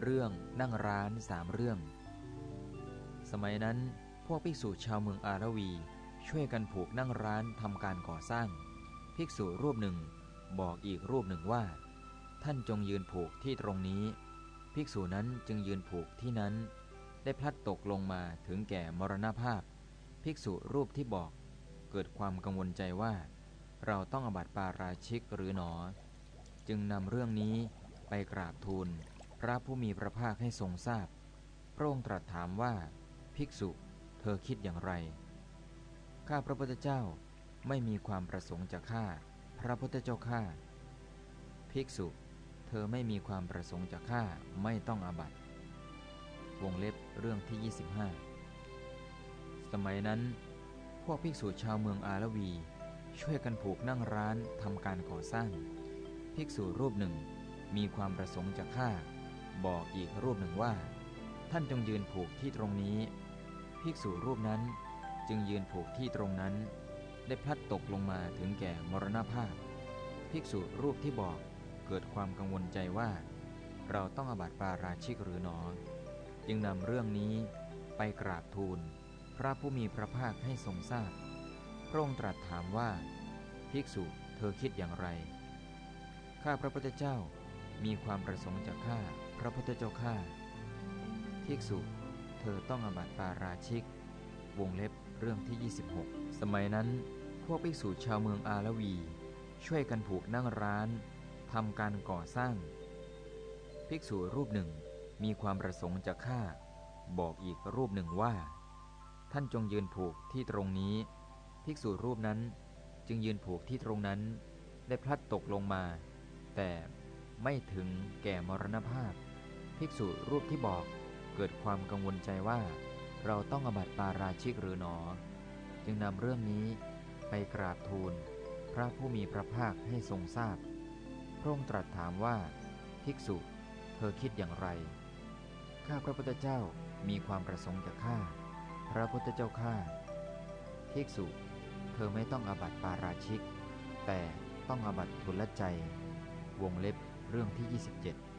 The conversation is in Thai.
เรื่องนั่งร้านสามเรื่อง สมัยนั้นพวกภิกษุชาวเมืองอารวี ช่วยกันผูกนั่งร้านทำการก่อสร้าง ภิกษุรูปหนึ่งบอกอีกรูปหนึ่งว่า ท่านจงยืนผูกที่ตรงนี้ ภิกษุนั้นจึงยืนผูกที่นั้น ได้พลัดตกลงมาถึงแก่มรณภาพ ภิกษุรูปที่บอก เกิดความกังวลใจว่า เราต้องอบัติปาราชิกหรือหนอ จึงนำเรื่องนี้ไปกราบทูล พระผู้มีพระภาคให้ทรงทราบพระองค์ตรัสถามว่า ภิกษุ เธอคิดอย่างไร ข้าพระพุทธเจ้าไม่มีความประสงค์จะฆ่า พระพุทธเจ้าข้าภิกษุ เธอไม่มีความประสงค์จะฆ่าไม่ต้องอาบัติวงเล็บเรื่องที่ 25 สมัยนั้น พวกภิกษุชาวเมืองอาลวี ช่วยกันผูกนั่งร้านทำการก่อสร้าง ภิกษุรูปหนึ่งมีความประสงค์จะฆ่า บอกอีกรูปหนึ่งว่า ท่านจงยืนผูกที่ตรงนี้ ภิกษุรูปนั้นจึงยืนผูกที่ตรงนั้น ได้พลัดตกลงมาถึงแก่มรณภาพ ภิกษุรูปที่บอกเกิดความกังวลใจว่า เราต้องอบัติปาราชิกหรือหนอ จึงนำเรื่องนี้ไปกราบทูล พระผู้มีพระภาคให้ทรงทราบ พระองค์ตรัสถามว่า ภิกษุเธอคิดอย่างไร ข้าพระพุทธเจ้ามีความประสงค์จะฆ่า พระพุทธเจ้าข้าภิกษุ เธอต้องอบัติปาราชิก วงเล็บเรื่องที่ 26 สมัยนั้น พวกภิกษุชาวเมืองอาลวี ช่วยกันผูกนั่งร้านทำการก่อสร้าง ภิกษุรูปหนึ่งมีความประสงค์จะฆ่า บอกอีกรูปหนึ่งว่า ท่านจงยืนผูกที่ตรงนี้ ภิกษุรูปนั้นจึงยืนผูกที่ตรงนั้น ได้พลัดตกลงมา แต่ ไม่ถึงแก่มรณภาพ ภิกษุรูปที่บอกเกิดความกังวลใจว่า เราต้องอบัติปาราชิกหรือหนอ จึงนำเรื่องนี้ไปกราบทูล พระผู้มีพระภาคให้ทรงทราบ พระองค์ตรัสถามว่า ภิกษุ เธอคิดอย่างไร ข้าพระพุทธเจ้ามีความประสงค์จะฆ่า พระพุทธเจ้าข้าภิกษุ เธอไม่ต้องอบัติปาราชิก แต่ต้องอบัติทุลใจ วงเล็บ เรื่องที่ 27